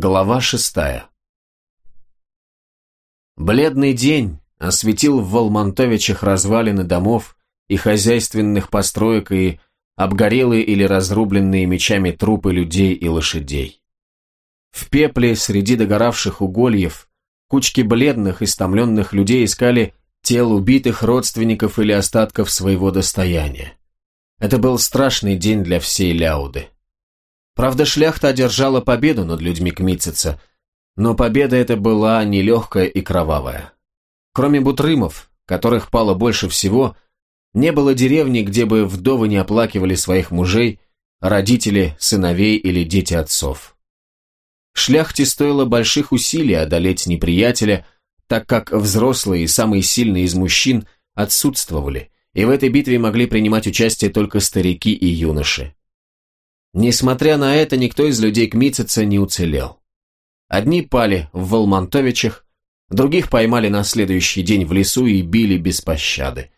Глава шестая Бледный день осветил в Волмонтовичах развалины домов и хозяйственных построек и обгорелые или разрубленные мечами трупы людей и лошадей. В пепле среди догоравших угольев кучки бледных, истомленных людей искали тел убитых родственников или остатков своего достояния. Это был страшный день для всей Ляуды. Правда, шляхта одержала победу над людьми Кмитцица, но победа эта была нелегкая и кровавая. Кроме бутрымов, которых пало больше всего, не было деревни, где бы вдовы не оплакивали своих мужей, родители, сыновей или дети отцов. Шляхте стоило больших усилий одолеть неприятеля, так как взрослые и самые сильные из мужчин отсутствовали, и в этой битве могли принимать участие только старики и юноши. Несмотря на это, никто из людей Кмитцица не уцелел. Одни пали в Волмонтовичах, других поймали на следующий день в лесу и били без пощады.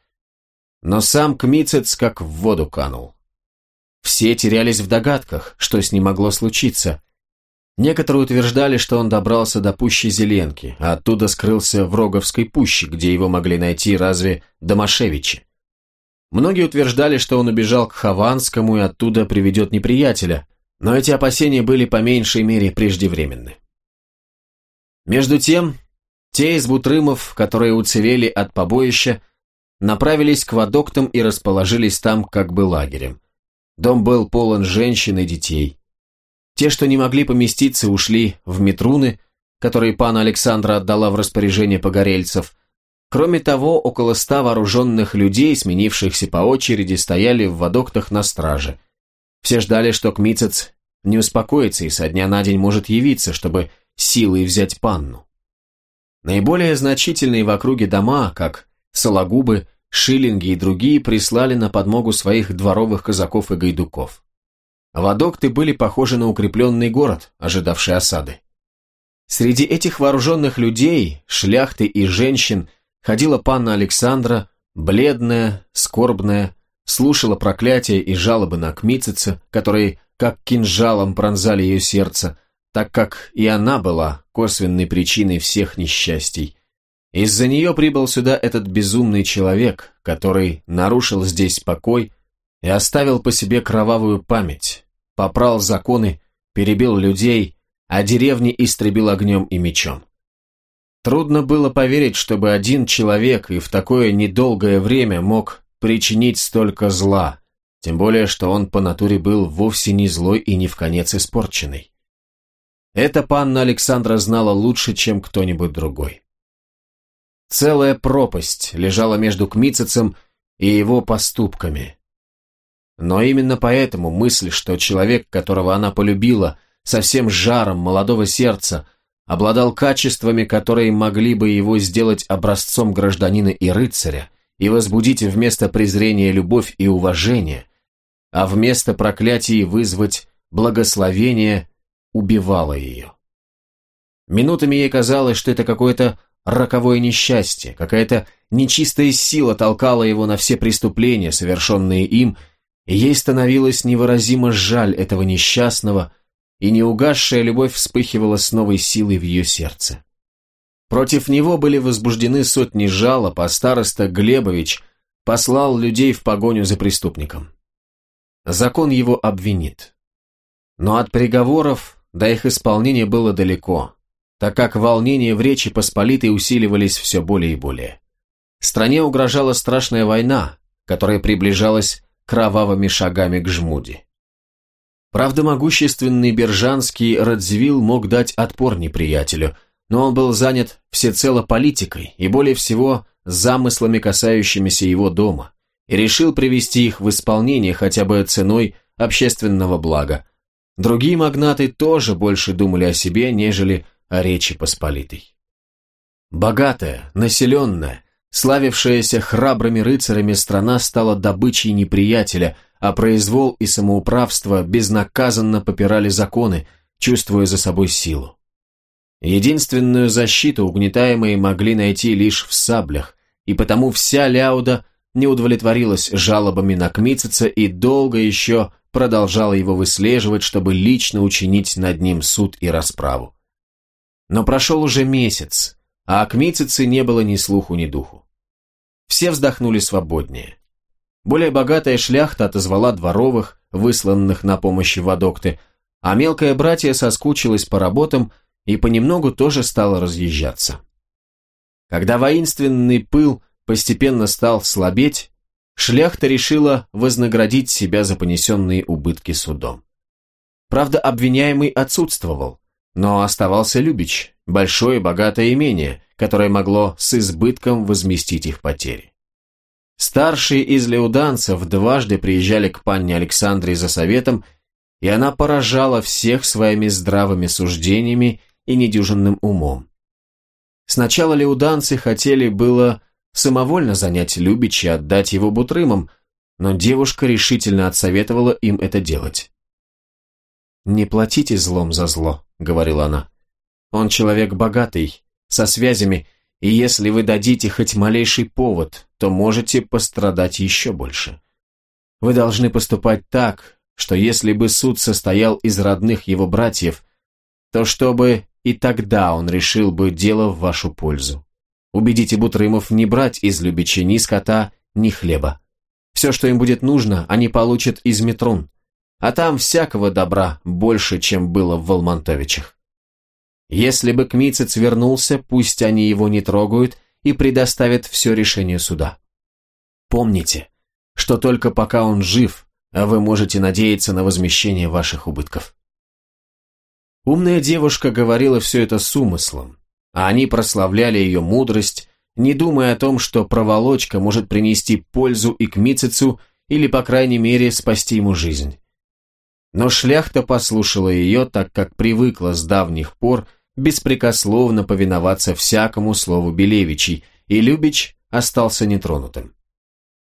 Но сам Кмицец как в воду канул. Все терялись в догадках, что с ним могло случиться. Некоторые утверждали, что он добрался до пущи Зеленки, а оттуда скрылся в Роговской пуще, где его могли найти разве Домашевичи. Многие утверждали, что он убежал к Хованскому и оттуда приведет неприятеля, но эти опасения были по меньшей мере преждевременны. Между тем, те из бутрымов, которые уцелели от побоища, направились к водоктам и расположились там как бы лагерем. Дом был полон женщин и детей. Те, что не могли поместиться, ушли в Метруны, которые пана Александра отдала в распоряжение погорельцев, Кроме того, около ста вооруженных людей, сменившихся по очереди, стояли в водоктах на страже. Все ждали, что Кмицец не успокоится и со дня на день может явиться, чтобы силой взять панну. Наиболее значительные в округе дома, как Сологубы, Шиллинги и другие, прислали на подмогу своих дворовых казаков и гайдуков. Водокты были похожи на укрепленный город, ожидавший осады. Среди этих вооруженных людей, шляхты и женщин – ходила панна Александра, бледная, скорбная, слушала проклятия и жалобы на Кмитцица, которые как кинжалом пронзали ее сердце, так как и она была косвенной причиной всех несчастий. Из-за нее прибыл сюда этот безумный человек, который нарушил здесь покой и оставил по себе кровавую память, попрал законы, перебил людей, а деревни истребил огнем и мечом. Трудно было поверить, чтобы один человек и в такое недолгое время мог причинить столько зла, тем более, что он по натуре был вовсе не злой и не в конец испорченный. Это панна Александра знала лучше, чем кто-нибудь другой. Целая пропасть лежала между Кмицецем и его поступками. Но именно поэтому мысль, что человек, которого она полюбила, со всем жаром молодого сердца, обладал качествами, которые могли бы его сделать образцом гражданина и рыцаря, и возбудить вместо презрения любовь и уважение, а вместо проклятий вызвать благословение, убивало ее. Минутами ей казалось, что это какое-то роковое несчастье, какая-то нечистая сила толкала его на все преступления, совершенные им, и ей становилось невыразимо жаль этого несчастного, и неугасшая любовь вспыхивала с новой силой в ее сердце. Против него были возбуждены сотни жалоб, а староста Глебович послал людей в погоню за преступником. Закон его обвинит. Но от приговоров до их исполнения было далеко, так как волнения в Речи Посполитой усиливались все более и более. Стране угрожала страшная война, которая приближалась кровавыми шагами к жмуди. Правда, могущественный бержанский Радзивилл мог дать отпор неприятелю, но он был занят всецело политикой и более всего замыслами, касающимися его дома, и решил привести их в исполнение хотя бы ценой общественного блага. Другие магнаты тоже больше думали о себе, нежели о Речи Посполитой. Богатая, населенная, славившаяся храбрыми рыцарями страна стала добычей неприятеля – а произвол и самоуправство безнаказанно попирали законы, чувствуя за собой силу. Единственную защиту угнетаемые могли найти лишь в саблях, и потому вся Ляуда не удовлетворилась жалобами на Кмитцица и долго еще продолжала его выслеживать, чтобы лично учинить над ним суд и расправу. Но прошел уже месяц, а о Кмитцице не было ни слуху, ни духу. Все вздохнули свободнее. Более богатая шляхта отозвала дворовых, высланных на помощь в адокты, а мелкое братье соскучилось по работам и понемногу тоже стало разъезжаться. Когда воинственный пыл постепенно стал слабеть, шляхта решила вознаградить себя за понесенные убытки судом. Правда, обвиняемый отсутствовал, но оставался Любич, большое богатое имение, которое могло с избытком возместить их потери. Старшие из леуданцев дважды приезжали к панне Александре за советом, и она поражала всех своими здравыми суждениями и недюжинным умом. Сначала леуданцы хотели было самовольно занять Любич и отдать его бутрымам, но девушка решительно отсоветовала им это делать. «Не платите злом за зло», — говорила она. «Он человек богатый, со связями, и если вы дадите хоть малейший повод, то можете пострадать еще больше. Вы должны поступать так, что если бы суд состоял из родных его братьев, то чтобы и тогда он решил бы дело в вашу пользу. Убедите Бутрымов не брать из Любичи ни скота, ни хлеба. Все, что им будет нужно, они получат из Метрун, а там всякого добра больше, чем было в Волмонтовичах. Если бы Кмицец вернулся, пусть они его не трогают и предоставят все решение суда. Помните, что только пока он жив, вы можете надеяться на возмещение ваших убытков. Умная девушка говорила все это с умыслом, а они прославляли ее мудрость, не думая о том, что проволочка может принести пользу и к или, по крайней мере, спасти ему жизнь. Но шляхта послушала ее, так как привыкла с давних пор беспрекословно повиноваться всякому слову Белевичей, и Любич остался нетронутым.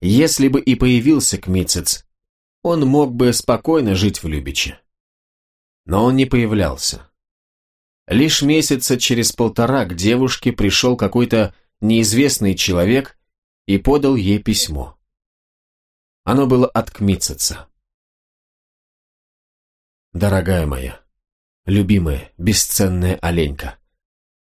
Если бы и появился Кмицец, он мог бы спокойно жить в Любиче но он не появлялся. Лишь месяца через полтора к девушке пришел какой-то неизвестный человек и подал ей письмо. Оно было от Кмитцица. «Дорогая моя, любимая, бесценная оленька,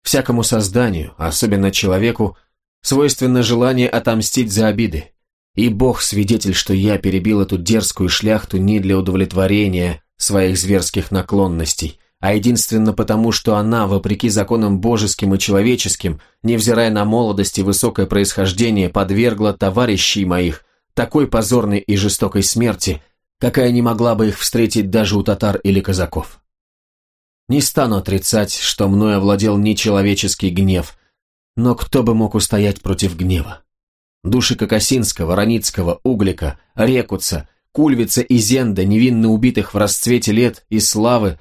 всякому созданию, особенно человеку, свойственно желание отомстить за обиды, и Бог свидетель, что я перебил эту дерзкую шляхту не для удовлетворения своих зверских наклонностей, а единственно потому, что она, вопреки законам божеским и человеческим, невзирая на молодость и высокое происхождение, подвергла товарищей моих такой позорной и жестокой смерти, какая не могла бы их встретить даже у татар или казаков. Не стану отрицать, что мной овладел нечеловеческий гнев, но кто бы мог устоять против гнева? Души Кокосинского, Раницкого, Углика, Рекуца – Кульвица и Зенда, невинно убитых в расцвете лет и славы,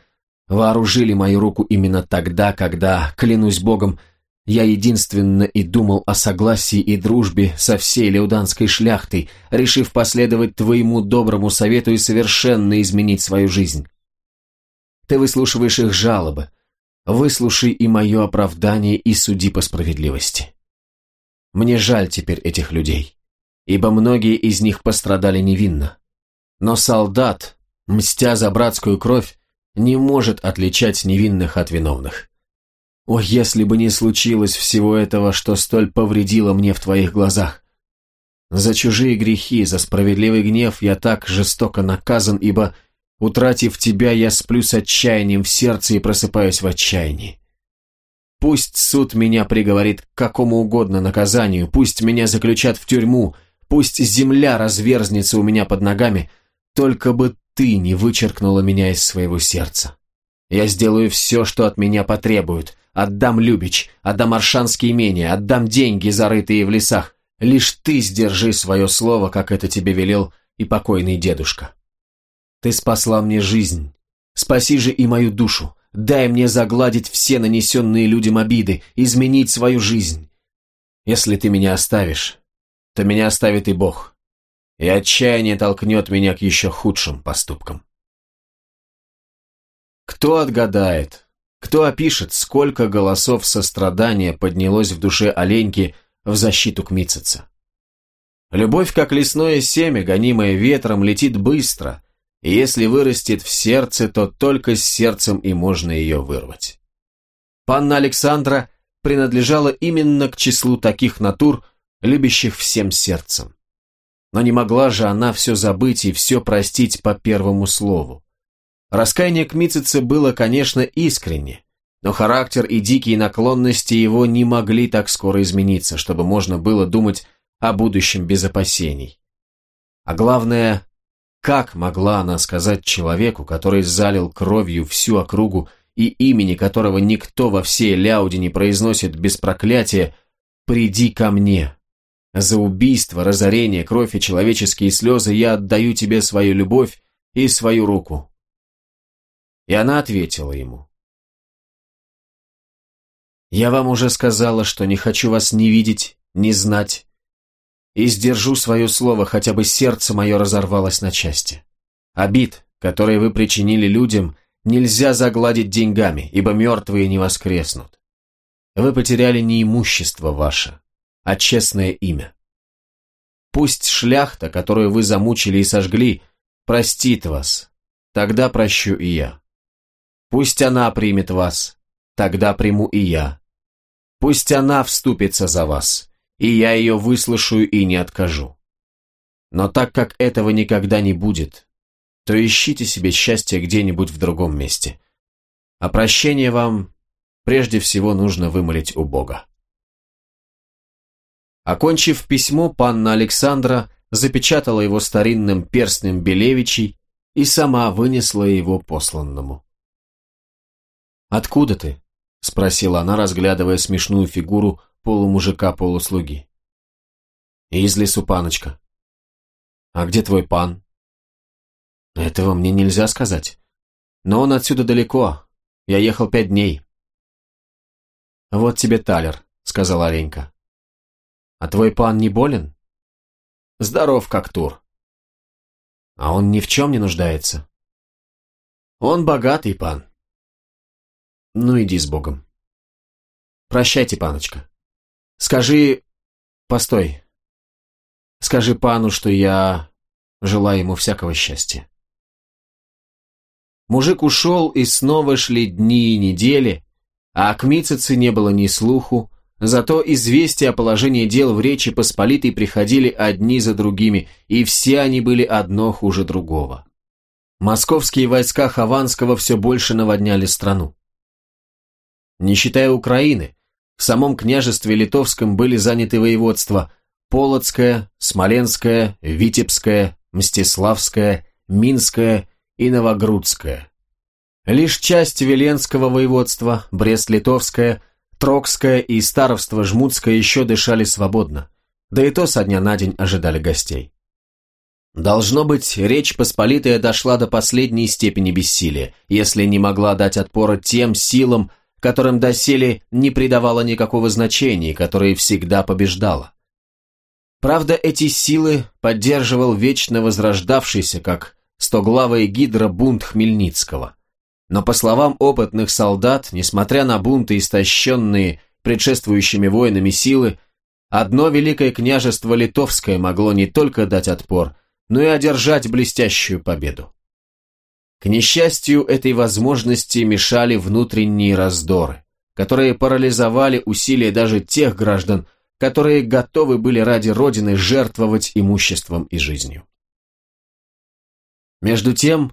вооружили мою руку именно тогда, когда, клянусь богом, я единственно и думал о согласии и дружбе со всей леуданской шляхтой, решив последовать твоему доброму совету и совершенно изменить свою жизнь. Ты выслушиваешь их жалобы, выслушай и мое оправдание и суди по справедливости. Мне жаль теперь этих людей, ибо многие из них пострадали невинно. Но солдат, мстя за братскую кровь, не может отличать невинных от виновных. О, если бы не случилось всего этого, что столь повредило мне в твоих глазах. За чужие грехи, за справедливый гнев я так жестоко наказан, ибо, утратив тебя, я сплю с отчаянием в сердце и просыпаюсь в отчаянии. Пусть суд меня приговорит к какому угодно наказанию, пусть меня заключат в тюрьму, пусть земля разверзнется у меня под ногами, только бы ты не вычеркнула меня из своего сердца. Я сделаю все, что от меня потребуют. Отдам Любич, отдам Аршанские имения, отдам деньги, зарытые в лесах. Лишь ты сдержи свое слово, как это тебе велел и покойный дедушка. Ты спасла мне жизнь. Спаси же и мою душу. Дай мне загладить все нанесенные людям обиды, изменить свою жизнь. Если ты меня оставишь, то меня оставит и Бог и отчаяние толкнет меня к еще худшим поступкам. Кто отгадает, кто опишет, сколько голосов сострадания поднялось в душе оленьки в защиту Кмитцица? Любовь, как лесное семя, гонимое ветром, летит быстро, и если вырастет в сердце, то только с сердцем и можно ее вырвать. Панна Александра принадлежала именно к числу таких натур, любящих всем сердцем. Но не могла же она все забыть и все простить по первому слову. Раскаяние к Митцице было, конечно, искренне, но характер и дикие наклонности его не могли так скоро измениться, чтобы можно было думать о будущем без опасений. А главное, как могла она сказать человеку, который залил кровью всю округу и имени которого никто во всей Ляуде не произносит без проклятия «Приди ко мне». За убийство, разорение, кровь и человеческие слезы я отдаю тебе свою любовь и свою руку. И она ответила ему. «Я вам уже сказала, что не хочу вас ни видеть, ни знать, и сдержу свое слово, хотя бы сердце мое разорвалось на части. Обид, которые вы причинили людям, нельзя загладить деньгами, ибо мертвые не воскреснут. Вы потеряли не имущество ваше, а честное имя. Пусть шляхта, которую вы замучили и сожгли, простит вас, тогда прощу и я. Пусть она примет вас, тогда приму и я. Пусть она вступится за вас, и я ее выслушаю и не откажу. Но так как этого никогда не будет, то ищите себе счастье где-нибудь в другом месте. А прощение вам прежде всего нужно вымолить у Бога. Окончив письмо, панна Александра запечатала его старинным перстнем Белевичей и сама вынесла его посланному. «Откуда ты?» — спросила она, разглядывая смешную фигуру полумужика-полуслуги. «Из лесу, паночка». «А где твой пан?» «Этого мне нельзя сказать. Но он отсюда далеко. Я ехал пять дней». «Вот тебе талер», — сказала Аренька. «А твой пан не болен?» «Здоров, как тур». «А он ни в чем не нуждается?» «Он богатый пан». «Ну, иди с Богом». «Прощайте, паночка». Скажи... Постой. Скажи пану, что я желаю ему всякого счастья. Мужик ушел, и снова шли дни и недели, а к Митцице не было ни слуху, зато известия о положении дел в Речи Посполитой приходили одни за другими, и все они были одно хуже другого. Московские войска Хованского все больше наводняли страну. Не считая Украины, в самом княжестве Литовском были заняты воеводства Полоцкое, Смоленское, Витебское, Мстиславское, Минское и Новогрудское. Лишь часть Веленского воеводства, Брест-Литовское, Трокское и Старовство Жмутское еще дышали свободно, да и то со дня на день ожидали гостей. Должно быть, Речь Посполитая дошла до последней степени бессилия, если не могла дать отпора тем силам, которым доселе не придавала никакого значения, которое всегда побеждала. Правда, эти силы поддерживал вечно возрождавшийся, как стоглавая гидра, бунт Хмельницкого. Но, по словам опытных солдат, несмотря на бунты, истощенные предшествующими войнами силы, одно великое княжество Литовское могло не только дать отпор, но и одержать блестящую победу. К несчастью, этой возможности мешали внутренние раздоры, которые парализовали усилия даже тех граждан, которые готовы были ради Родины жертвовать имуществом и жизнью. Между тем,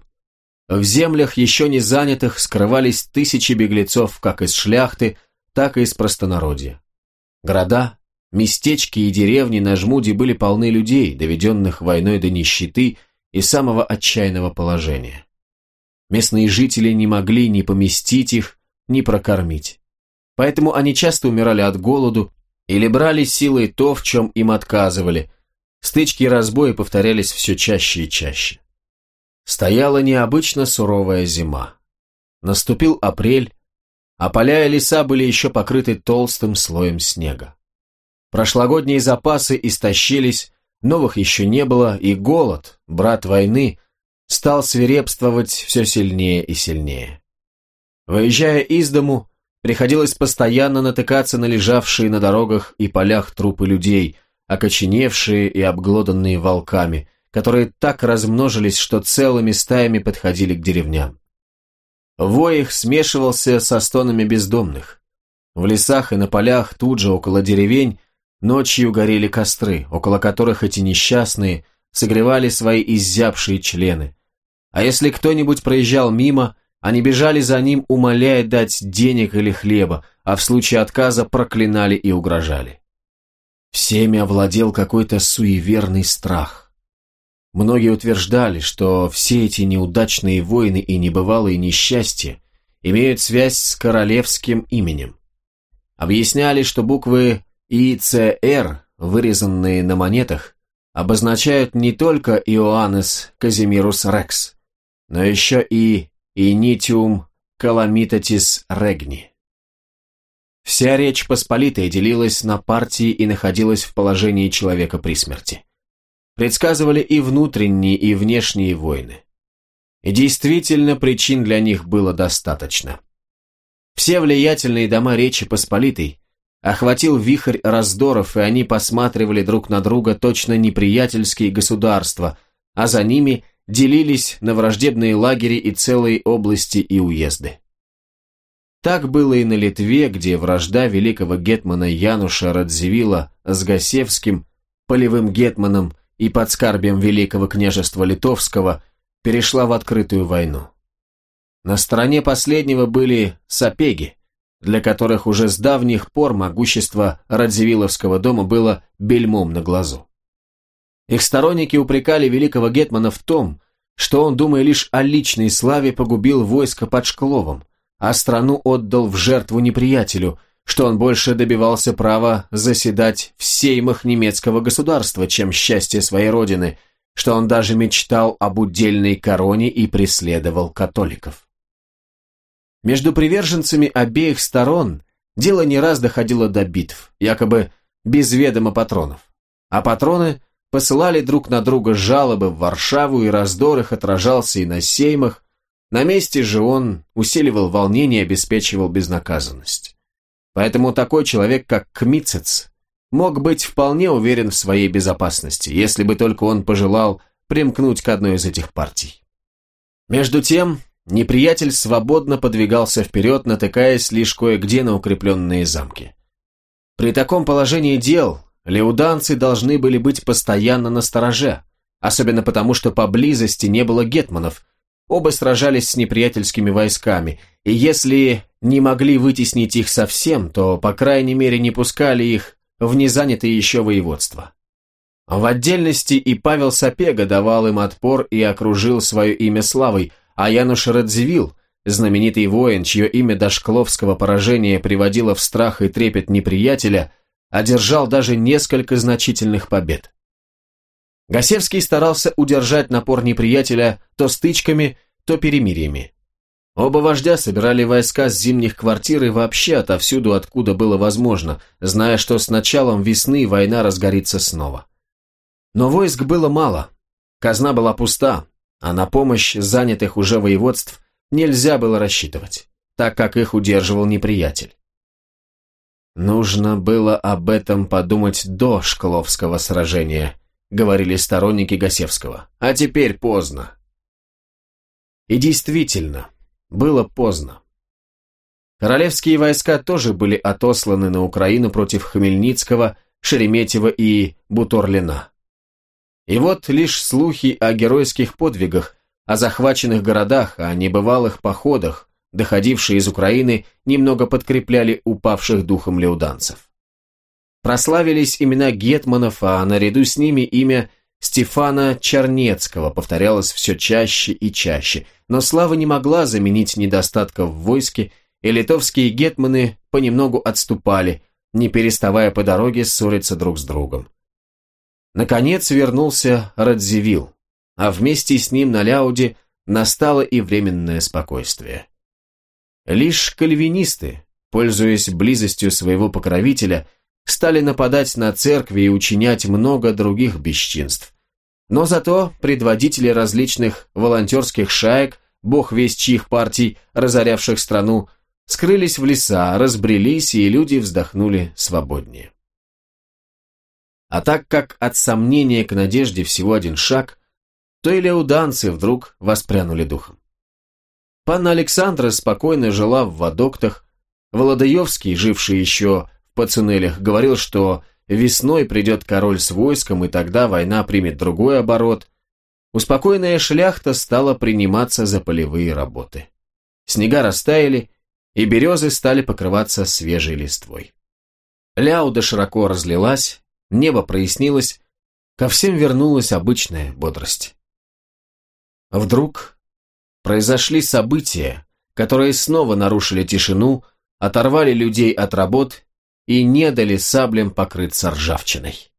в землях еще не занятых скрывались тысячи беглецов как из шляхты, так и из простонародья. Города, местечки и деревни на жмуде были полны людей, доведенных войной до нищеты и самого отчаянного положения. Местные жители не могли ни поместить их, ни прокормить. Поэтому они часто умирали от голоду или брали силой то, в чем им отказывали. Стычки и разбои повторялись все чаще и чаще. Стояла необычно суровая зима. Наступил апрель, а поля и леса были еще покрыты толстым слоем снега. Прошлогодние запасы истощились, новых еще не было, и голод, брат войны, стал свирепствовать все сильнее и сильнее. Выезжая из дому, приходилось постоянно натыкаться на лежавшие на дорогах и полях трупы людей, окоченевшие и обглоданные волками, которые так размножились, что целыми стаями подходили к деревням. Вой их смешивался со стонами бездомных. В лесах и на полях тут же около деревень ночью горели костры, около которых эти несчастные согревали свои изябшие члены. А если кто-нибудь проезжал мимо, они бежали за ним, умоляя дать денег или хлеба, а в случае отказа проклинали и угрожали. Всеми овладел какой-то суеверный страх. Многие утверждали, что все эти неудачные войны и небывалые несчастья имеют связь с королевским именем. Объясняли, что буквы ИЦР, вырезанные на монетах, обозначают не только Иоаннес Казимирус Рекс, но еще и Инитиум Каламитатис Регни. Вся Речь Посполитая делилась на партии и находилась в положении человека при смерти. Предсказывали и внутренние, и внешние войны. И действительно, причин для них было достаточно. Все влиятельные дома Речи Посполитой охватил вихрь раздоров, и они посматривали друг на друга точно неприятельские государства, а за ними – делились на враждебные лагеря и целые области и уезды. Так было и на Литве, где вражда великого гетмана Януша Радзивилла с Гасевским, полевым гетманом и подскарбием великого княжества Литовского перешла в открытую войну. На стороне последнего были сапеги, для которых уже с давних пор могущество Радзивилловского дома было бельмом на глазу. Их сторонники упрекали великого Гетмана в том, что он, думая лишь о личной славе, погубил войско под Шкловом, а страну отдал в жертву неприятелю, что он больше добивался права заседать в сеймах немецкого государства, чем счастье своей родины, что он даже мечтал об удельной короне и преследовал католиков. Между приверженцами обеих сторон дело не раз доходило до битв, якобы без ведома патронов, а патроны посылали друг на друга жалобы в Варшаву, и раздор их отражался и на сеймах, на месте же он усиливал волнение и обеспечивал безнаказанность. Поэтому такой человек, как Кмицец, мог быть вполне уверен в своей безопасности, если бы только он пожелал примкнуть к одной из этих партий. Между тем, неприятель свободно подвигался вперед, натыкаясь лишь кое-где на укрепленные замки. При таком положении дел Леуданцы должны были быть постоянно на стороже, особенно потому, что поблизости не было гетманов, оба сражались с неприятельскими войсками, и если не могли вытеснить их совсем, то, по крайней мере, не пускали их в незанятые еще воеводства. В отдельности и Павел Сапега давал им отпор и окружил свое имя славой, а Януш Радзивилл, знаменитый воин, чье имя до Шкловского поражения приводило в страх и трепет неприятеля, одержал даже несколько значительных побед. Гасевский старался удержать напор неприятеля то стычками, то перемириями. Оба вождя собирали войска с зимних квартир и вообще отовсюду, откуда было возможно, зная, что с началом весны война разгорится снова. Но войск было мало, казна была пуста, а на помощь занятых уже воеводств нельзя было рассчитывать, так как их удерживал неприятель. Нужно было об этом подумать до Шкловского сражения, говорили сторонники Гасевского. А теперь поздно. И действительно, было поздно. Королевские войска тоже были отосланы на Украину против Хмельницкого, Шереметьева и Буторлина. И вот лишь слухи о геройских подвигах, о захваченных городах, о небывалых походах, доходившие из Украины, немного подкрепляли упавших духом леуданцев. Прославились имена гетманов, а наряду с ними имя Стефана Чернецкого повторялось все чаще и чаще, но слава не могла заменить недостатков в войске, и литовские гетманы понемногу отступали, не переставая по дороге ссориться друг с другом. Наконец вернулся Радзивилл, а вместе с ним на Ляуде настало и временное спокойствие. Лишь кальвинисты, пользуясь близостью своего покровителя, стали нападать на церкви и учинять много других бесчинств. Но зато предводители различных волонтерских шаек, бог весть чьих партий, разорявших страну, скрылись в леса, разбрелись, и люди вздохнули свободнее. А так как от сомнения к надежде всего один шаг, то и леуданцы вдруг воспрянули духом. Панна Александра спокойно жила в Водоктах, Володаевский, живший еще в Пацанелях, говорил, что весной придет король с войском, и тогда война примет другой оборот. Успокоенная шляхта стала приниматься за полевые работы. Снега растаяли, и березы стали покрываться свежей листвой. Ляуда широко разлилась, небо прояснилось, ко всем вернулась обычная бодрость. Вдруг произошли события, которые снова нарушили тишину, оторвали людей от работ и не дали саблям покрыться ржавчиной.